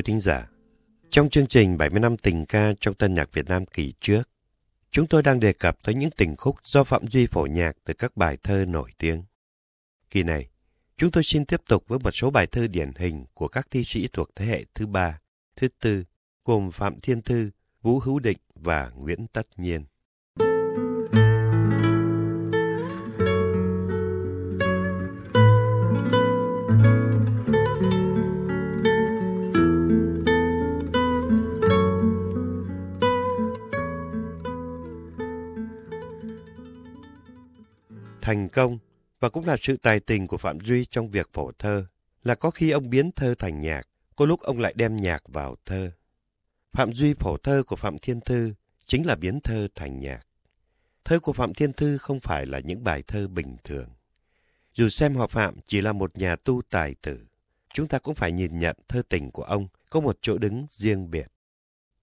Quý thính giả, trong chương trình 70 năm tình ca trong tân nhạc Việt Nam kỳ trước, chúng tôi đang đề cập tới những tình khúc do Phạm Duy phổ nhạc từ các bài thơ nổi tiếng. Kỳ này, chúng tôi xin tiếp tục với một số bài thơ điển hình của các thi sĩ thuộc thế hệ thứ ba, thứ tư, gồm Phạm Thiên Thư, Vũ Hữu Định và Nguyễn Tất Nhiên. Thành công và cũng là sự tài tình của Phạm Duy trong việc phổ thơ là có khi ông biến thơ thành nhạc, có lúc ông lại đem nhạc vào thơ. Phạm Duy phổ thơ của Phạm Thiên Thư chính là biến thơ thành nhạc. Thơ của Phạm Thiên Thư không phải là những bài thơ bình thường. Dù xem họ Phạm chỉ là một nhà tu tài tử, chúng ta cũng phải nhìn nhận thơ tình của ông có một chỗ đứng riêng biệt.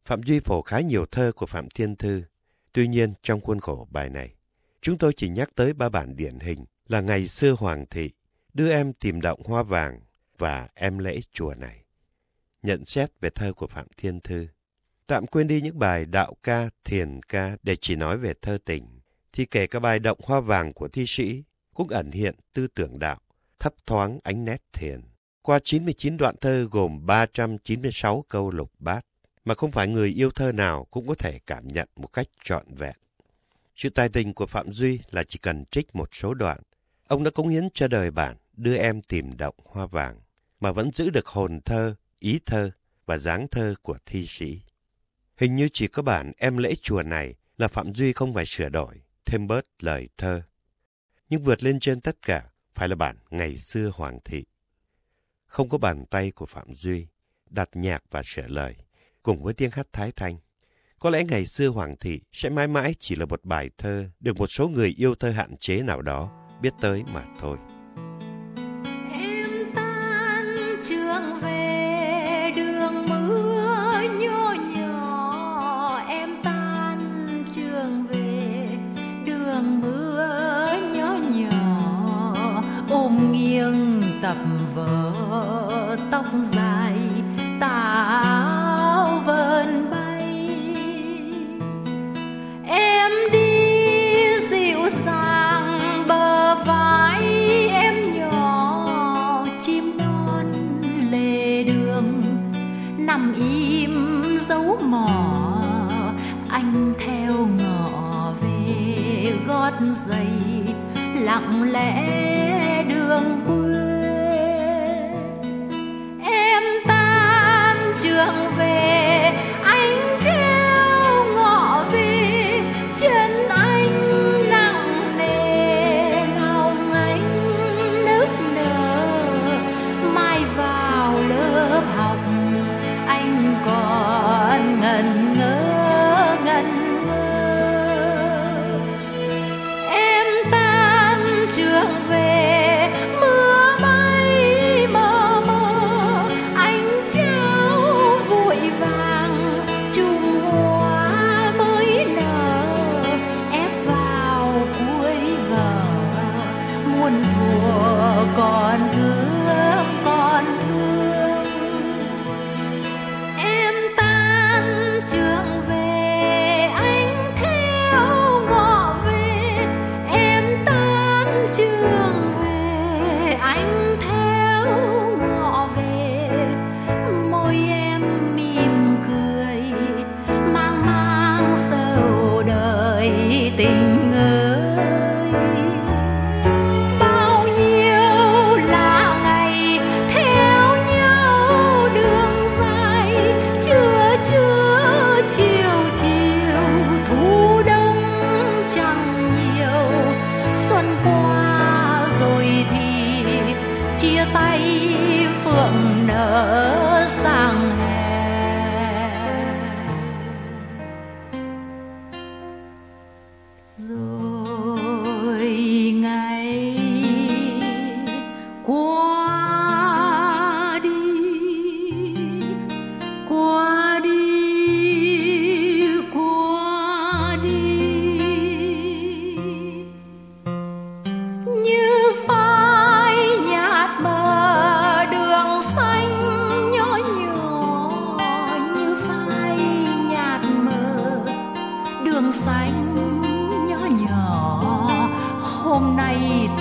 Phạm Duy phổ khá nhiều thơ của Phạm Thiên Thư, tuy nhiên trong khuôn khổ bài này, Chúng tôi chỉ nhắc tới ba bản điển hình là ngày xưa Hoàng thị, đưa em tìm động hoa vàng và em lễ chùa này. Nhận xét về thơ của Phạm Thiên Thư. Tạm quên đi những bài đạo ca, thiền ca để chỉ nói về thơ tình, thì kể cả bài động hoa vàng của thi sĩ cũng ẩn hiện tư tưởng đạo, thấp thoáng ánh nét thiền. Qua 99 đoạn thơ gồm 396 câu lục bát, mà không phải người yêu thơ nào cũng có thể cảm nhận một cách trọn vẹn. Sự tài tình của Phạm Duy là chỉ cần trích một số đoạn. Ông đã cống hiến cho đời bản đưa em tìm động hoa vàng, mà vẫn giữ được hồn thơ, ý thơ và dáng thơ của thi sĩ. Hình như chỉ có bản em lễ chùa này là Phạm Duy không phải sửa đổi, thêm bớt lời thơ. Nhưng vượt lên trên tất cả phải là bản ngày xưa Hoàng thị. Không có bàn tay của Phạm Duy, đặt nhạc và sửa lời, cùng với tiếng hát thái thanh. Có lẽ ngày xưa Hoàng thị sẽ mãi mãi chỉ là một bài thơ được một số người yêu thơ hạn chế nào đó, biết tới mà thôi. Chưa về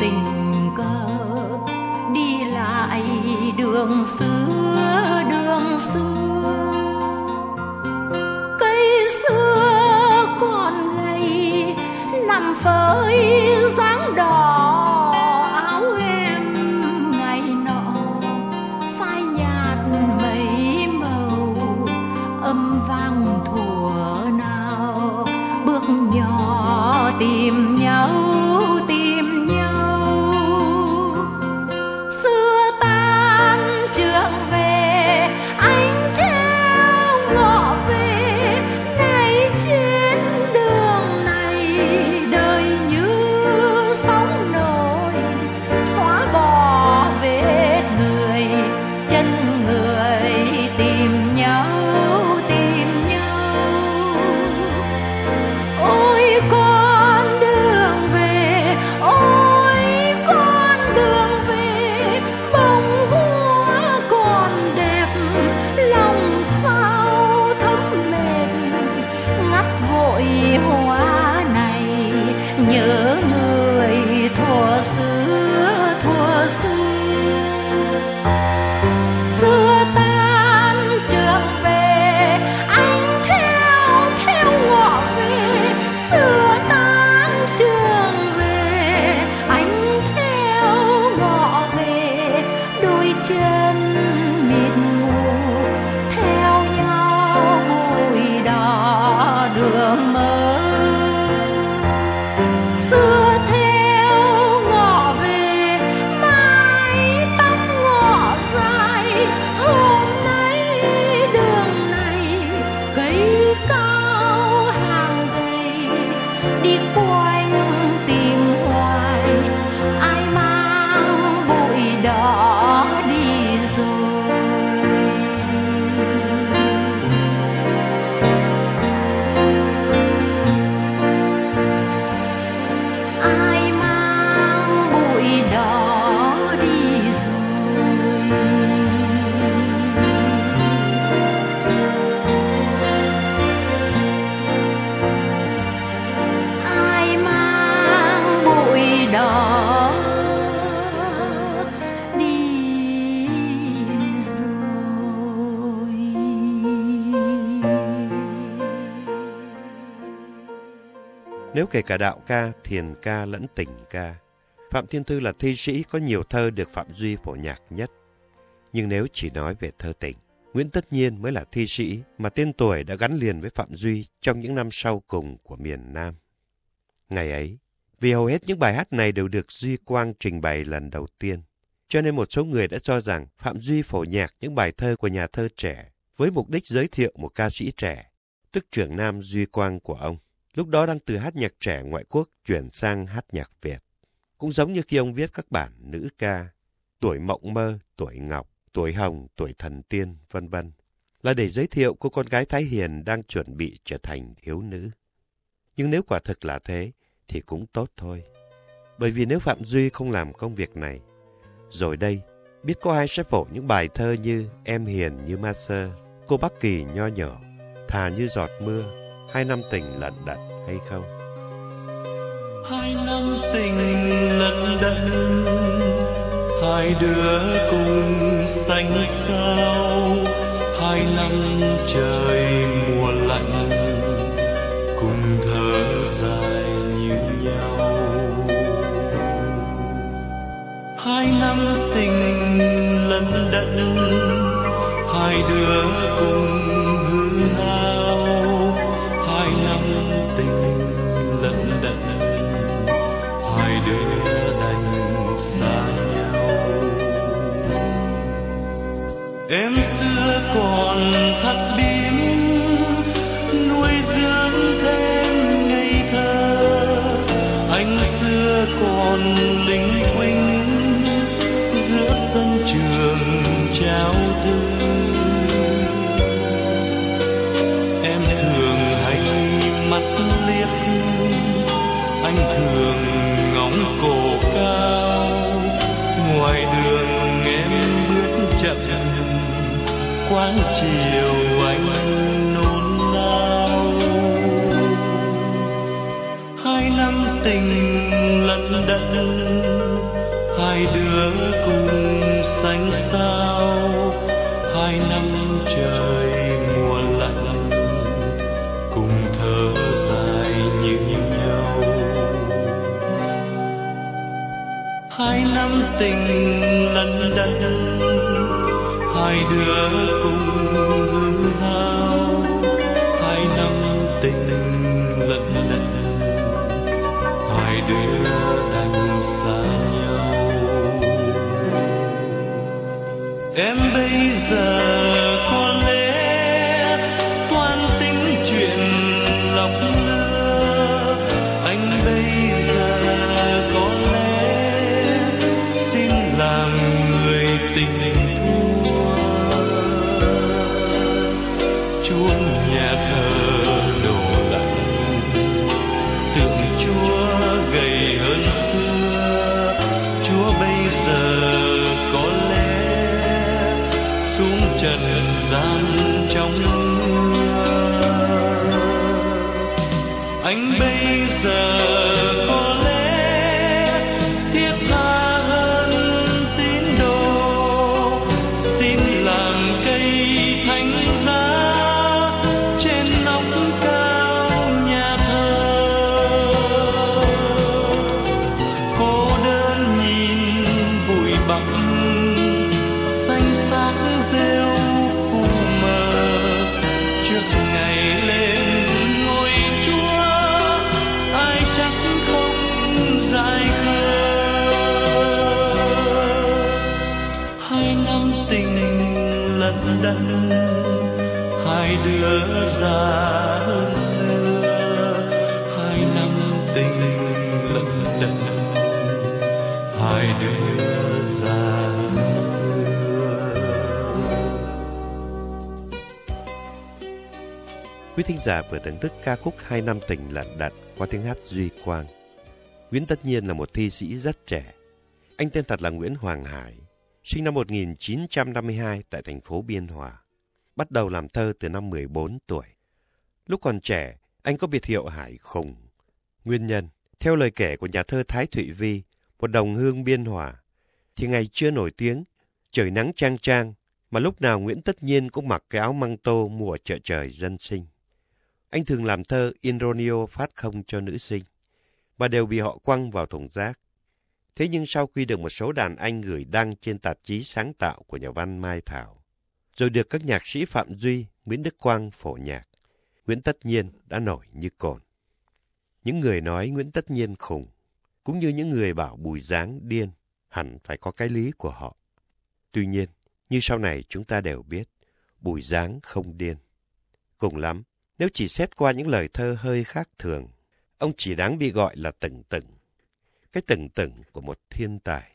tình cờ đi lại đường xưa. Nếu kể cả đạo ca, thiền ca lẫn tình ca, Phạm Thiên Thư là thi sĩ có nhiều thơ được Phạm Duy phổ nhạc nhất. Nhưng nếu chỉ nói về thơ tình, Nguyễn Tất Nhiên mới là thi sĩ mà tên tuổi đã gắn liền với Phạm Duy trong những năm sau cùng của miền Nam. Ngày ấy, vì hầu hết những bài hát này đều được Duy Quang trình bày lần đầu tiên, cho nên một số người đã cho rằng Phạm Duy phổ nhạc những bài thơ của nhà thơ trẻ với mục đích giới thiệu một ca sĩ trẻ, tức trưởng nam Duy Quang của ông. Lúc đó đang từ hát nhạc trẻ ngoại quốc chuyển sang hát nhạc Việt. Cũng giống như khi ông viết các bản nữ ca, tuổi mộng mơ, tuổi ngọc, tuổi hồng, tuổi thần tiên, vân vân là để giới thiệu cô con gái Thái Hiền đang chuẩn bị trở thành thiếu nữ. Nhưng nếu quả thực là thế, thì cũng tốt thôi. Bởi vì nếu Phạm Duy không làm công việc này, rồi đây, biết có ai sẽ phổ những bài thơ như Em Hiền như Ma Sơ, Cô Bắc Kỳ nho nhỏ, Thà như giọt mưa, Hai năm tình lận đận, hay không? hai năm tình lận đận, hai đứa cùng xanh sao hai năm trời mùa lạnh, cùng thở dài như nhau hai năm tình lận đận, hai đứa cùng sáng chiều anh nôn nao. Hai năm tình lận đận, hai đứa cùng xanh sao. Hai năm trời mùa lạnh, cùng thở dài như nhau. Hai năm tình lận đận hai đứa cùng đứa già hơn xưa hai năm tình lận đận hai đứa già hơn xưa Quý thính giả vừa thưởng thức ca khúc Hai năm tình lận đận qua tiếng hát Duy Quang. Nguyễn Tất Nhiên là một thi sĩ rất trẻ. Anh tên thật là Nguyễn Hoàng Hải, sinh năm 1952 tại thành phố Biên Hòa. Bắt đầu làm thơ từ năm 14 tuổi. Lúc còn trẻ, anh có biệt hiệu Hải Khùng. Nguyên nhân, theo lời kể của nhà thơ Thái Thụy Vi, một đồng hương Biên Hòa, thì ngày chưa nổi tiếng, trời nắng trang trang, mà lúc nào Nguyễn Tất Nhiên cũng mặc cái áo măng tô mùa chợ trời dân sinh. Anh thường làm thơ Inronio phát không cho nữ sinh, và đều bị họ quăng vào thùng rác. Thế nhưng sau khi được một số đàn anh gửi đăng trên tạp chí sáng tạo của nhà văn Mai Thảo, rồi được các nhạc sĩ Phạm Duy, Nguyễn Đức Quang phổ nhạc, Nguyễn Tất Nhiên đã nổi như cồn. Những người nói Nguyễn Tất Nhiên khùng, cũng như những người bảo Bùi Giáng điên, hẳn phải có cái lý của họ. Tuy nhiên, như sau này chúng ta đều biết, Bùi Giáng không điên. Cùng lắm, nếu chỉ xét qua những lời thơ hơi khác thường, ông chỉ đáng bị gọi là từng từng Cái từng từng của một thiên tài.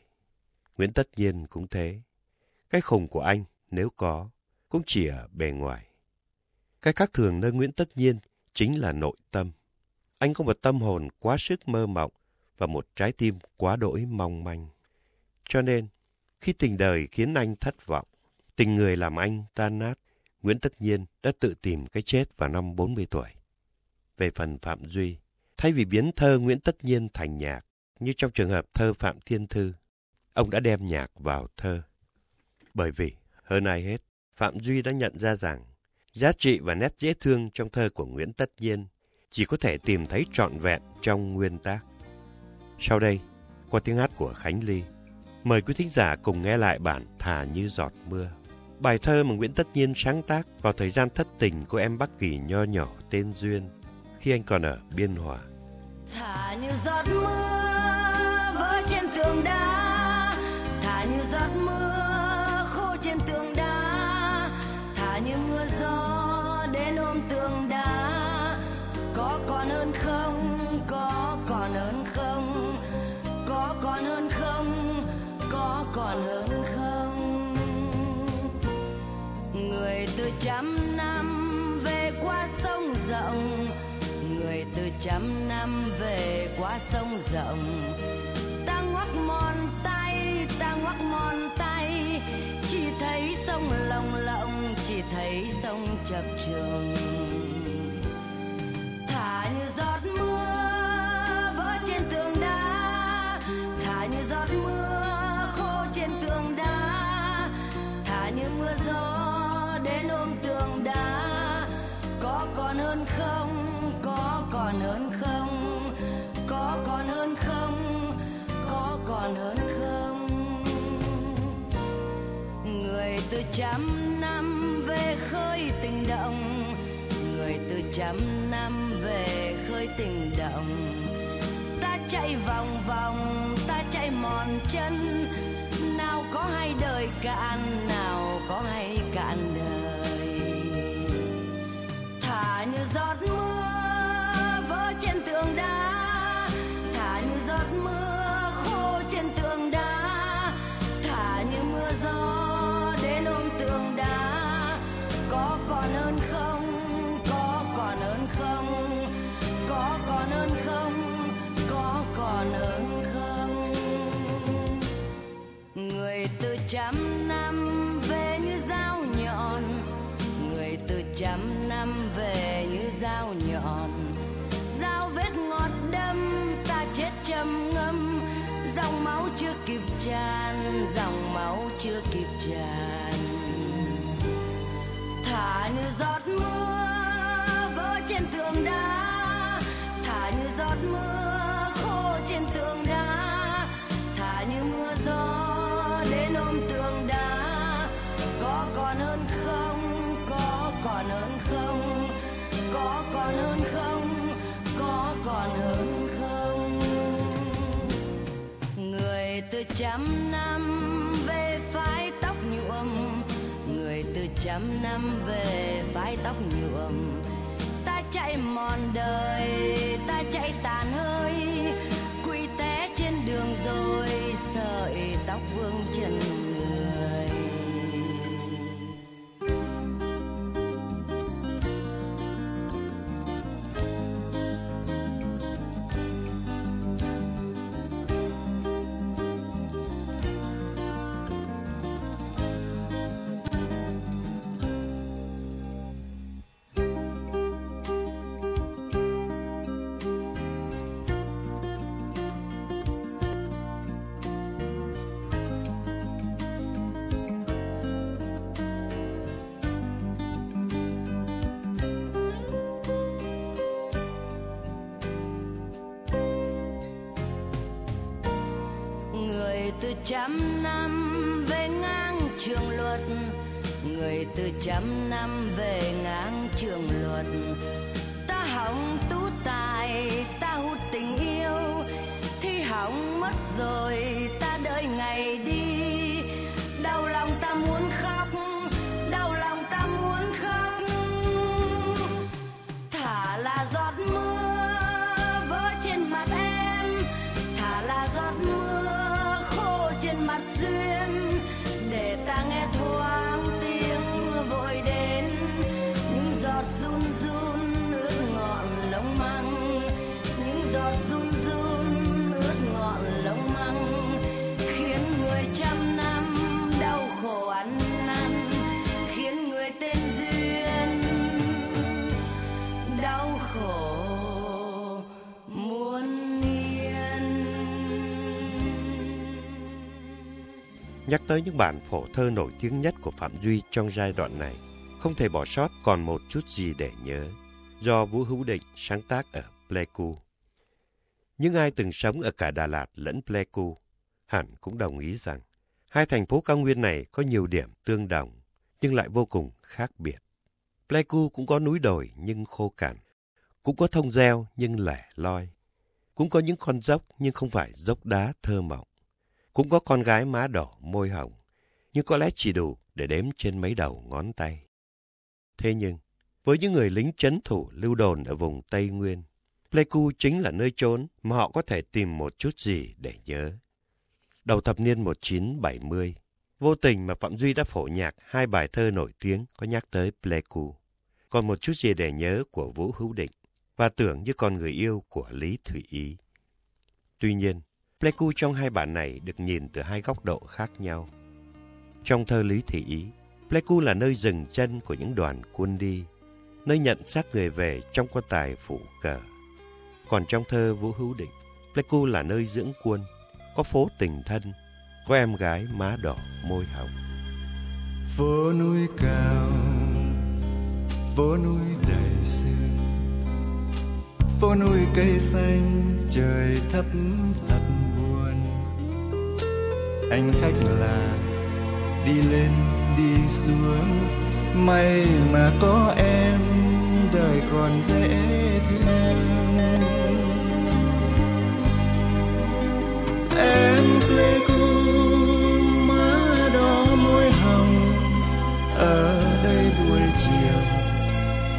Nguyễn Tất Nhiên cũng thế. Cái khùng của anh, nếu có, cũng chỉ ở bề ngoài. Cái khác thường nơi Nguyễn Tất Nhiên chính là nội tâm. Anh có một tâm hồn quá sức mơ mộng và một trái tim quá đỗi mong manh. Cho nên, khi tình đời khiến anh thất vọng, tình người làm anh tan nát, Nguyễn Tất Nhiên đã tự tìm cái chết vào năm 40 tuổi. Về phần Phạm Duy, thay vì biến thơ Nguyễn Tất Nhiên thành nhạc, như trong trường hợp thơ Phạm Thiên Thư, ông đã đem nhạc vào thơ. Bởi vì, hơn ai hết, Phạm Duy đã nhận ra rằng giá trị và nét dễ thương trong thơ của Nguyễn Tất Nhiên chỉ có thể tìm thấy trọn vẹn trong nguyên tác. Sau đây, qua tiếng hát của Khánh Ly, mời quý thính giả cùng nghe lại bản thà như giọt mưa. Bài thơ mà Nguyễn Tất Nhiên sáng tác vào thời gian thất tình của em Bắc Kỳ nho nhỏ tên Duyên, khi anh còn ở Biên Hòa. thả như giọt mưa vỡ trên tường đá còn hơn không? Có còn hơn không? Người từ trăm năm về qua sông rộng, người từ trăm năm về qua sông rộng. Ta ngoắc mòn tay, ta ngoắc mòn tay, chỉ thấy sông lồng lộng, chỉ thấy sông chập trùng thả như giọt mưa trăm năm về khơi tình động. Người từ trăm năm về khơi tình động. Ta chạy vòng vòng, ta chạy mòn chân. Nào có hay đời cạn, nào có hay cạn đời. Thả như giọt mưa trên tường đá thả như giọt mưa khô trên tường đá. Trăm năm về ngang trường luật Nhắc tới những bản phổ thơ nổi tiếng nhất của Phạm Duy trong giai đoạn này, không thể bỏ sót còn một chút gì để nhớ, do Vũ Hữu Định sáng tác ở Pleiku. Những ai từng sống ở cả Đà Lạt lẫn Pleiku hẳn cũng đồng ý rằng hai thành phố cao nguyên này có nhiều điểm tương đồng, nhưng lại vô cùng khác biệt. Pleiku cũng có núi đồi nhưng khô cằn, cũng có thông reo nhưng lẻ loi, cũng có những con dốc nhưng không phải dốc đá thơ mộng. Cũng có con gái má đỏ môi hồng, nhưng có lẽ chỉ đủ để đếm trên mấy đầu ngón tay. Thế nhưng, với những người lính chấn thủ lưu đồn ở vùng Tây Nguyên, Pleiku chính là nơi trốn mà họ có thể tìm một chút gì để nhớ. Đầu thập niên 1970, vô tình mà Phạm Duy đã phổ nhạc hai bài thơ nổi tiếng có nhắc tới Pleiku. Còn một chút gì để nhớ của Vũ Hữu Định và tưởng như con người yêu của Lý Thủy Ý. Tuy nhiên, Pleiku trong hai bản này được nhìn từ hai góc độ khác nhau. Trong thơ Lý Thị Ý, Pleiku là nơi dừng chân của những đoàn quân đi, nơi nhận xác người về trong quan tài phủ cờ. Còn trong thơ Vũ Hữu Định, Pleiku là nơi dưỡng quân, có phố tình thân, có em gái má đỏ môi hồng. phố núi cao phố núi đầy sương phố núi cây xanh trời thấp thật anh khách là đi lên, đi xuống. May mà có em, đời còn dễ thương. Em pleiku má đỏ môi hồng. Ở đây buổi chiều,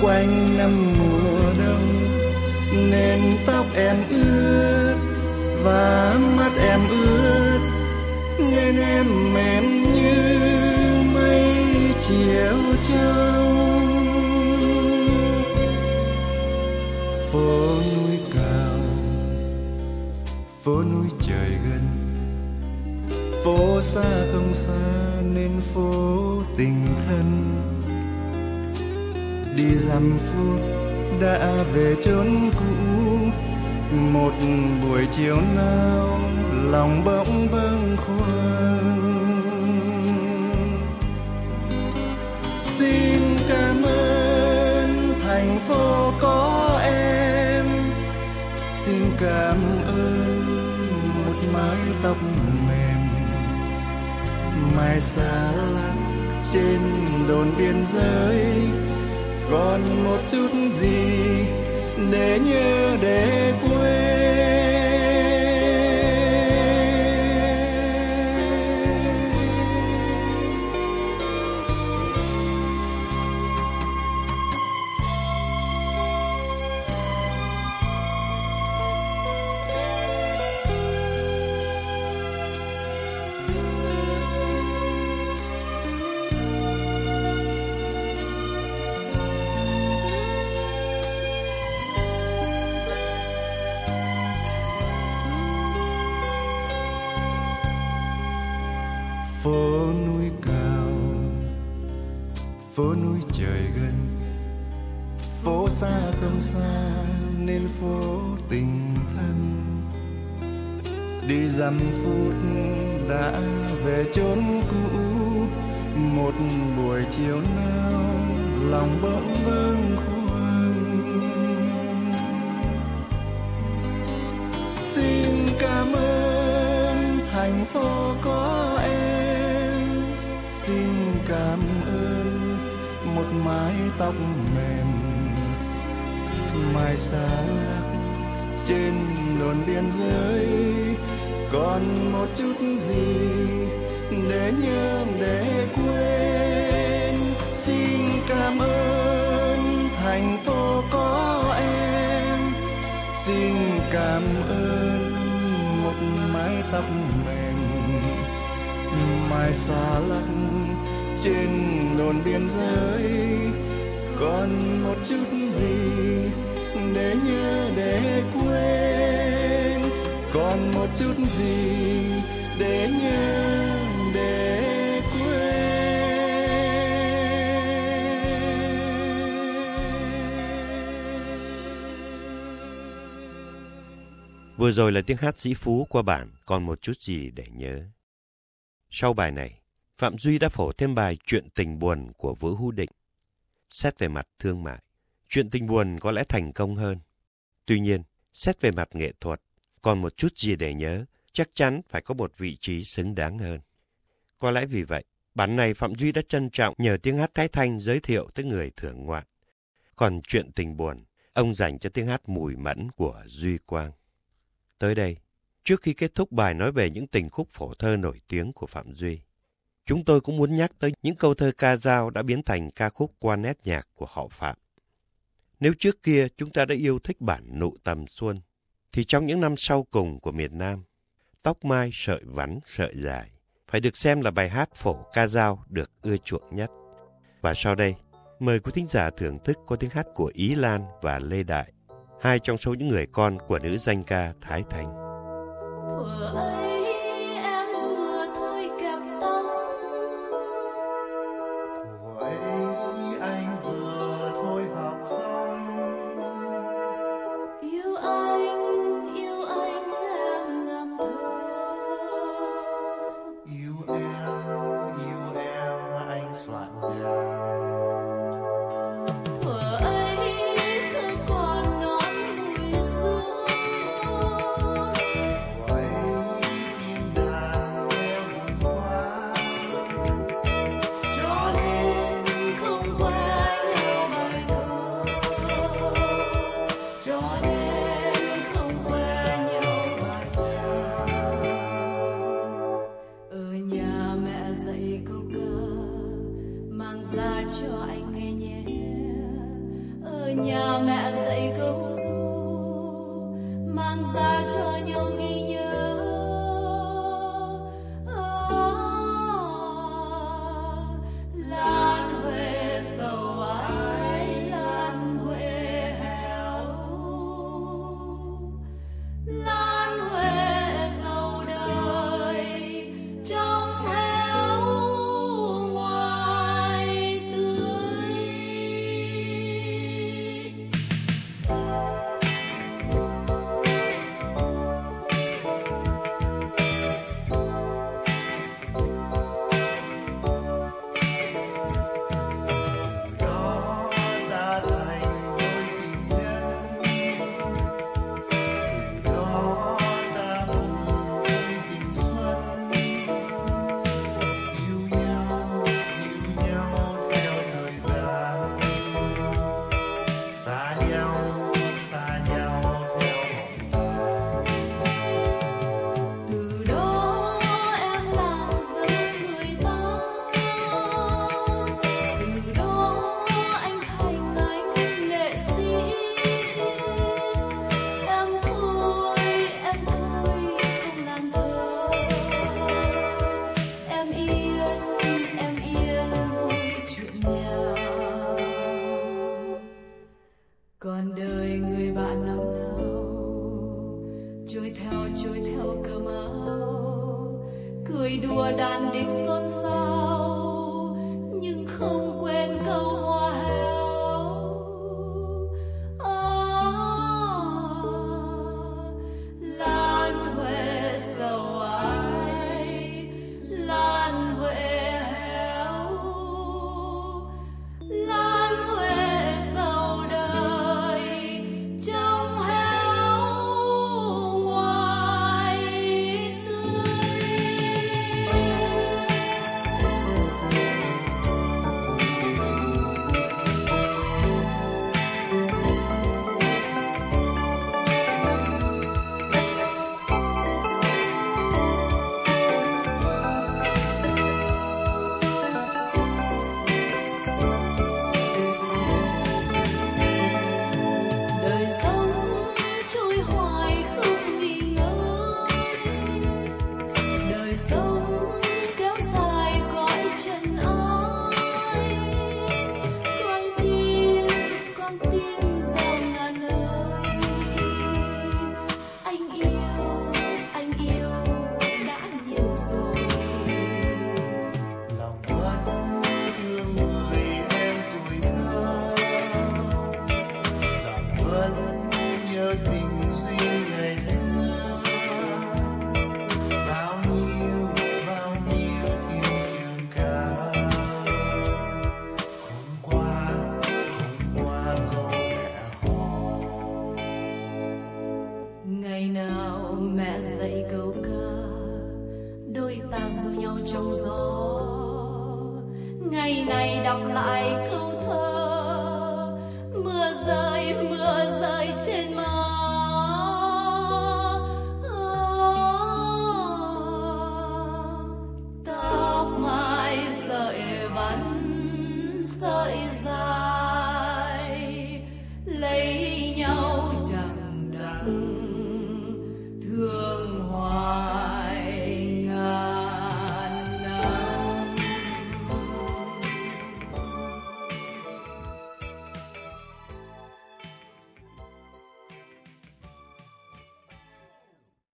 quanh năm mùa đông. Nên tóc em ướt và mắt em ướt nên em mềm như mây chiều trăng. phố núi cao, phố núi trời gần phố xa không xa nên phố tình thân đi dăm phút đã về chốn cũ một buổi chiều nào, lòng bỗng bâng khuâng. Xin cảm ơn thành phố có em. Xin cảm ơn một mái tóc mềm. Mai xa lắm trên đồn biên giới, còn một chút gì để nhớ để quên. Trời gần. Phố xa không xa nên phố tình thân. Đi dăm phút đã về chốn cũ. Một buổi chiều nào lòng bỗng vương khuâng. Xin cảm ơn thành phố có em. Xin cảm ơn mái tóc mềm. Mai xa trên đồn biên giới, còn một chút gì để nhớ để quên. Xin cảm ơn thành phố có em. Xin cảm ơn một mái tóc mềm. Mai xa lắc trên đồn biên giới. Còn một chút gì để nhớ để quên? Còn một chút gì để nhớ để Vừa rồi là tiếng hát sĩ Phú qua bản Còn một chút gì để nhớ. Sau bài này, Phạm Duy đã phổ thêm bài Chuyện tình buồn của Vũ Hữu Định. Xét về mặt thương mại, chuyện tình buồn có lẽ thành công hơn. Tuy nhiên, xét về mặt nghệ thuật, còn một chút gì để nhớ, chắc chắn phải có một vị trí xứng đáng hơn. Có lẽ vì vậy, bản này Phạm Duy đã trân trọng nhờ tiếng hát Thái Thanh giới thiệu tới người thưởng ngoạn. Còn chuyện tình buồn, ông dành cho tiếng hát mùi mẫn của Duy Quang. Tới đây, trước khi kết thúc bài nói về những tình khúc phổ thơ nổi tiếng của Phạm Duy, chúng tôi cũng muốn nhắc tới những câu thơ ca dao đã biến thành ca khúc qua nét nhạc của họ Phạm. Nếu trước kia chúng ta đã yêu thích bản nụ tầm xuân, thì trong những năm sau cùng của miền Nam, tóc mai sợi vắn sợi dài phải được xem là bài hát phổ ca dao được ưa chuộng nhất. Và sau đây, mời quý thính giả thưởng thức có tiếng hát của Ý Lan và Lê Đại, hai trong số những người con của nữ danh ca Thái thành thuở ơi.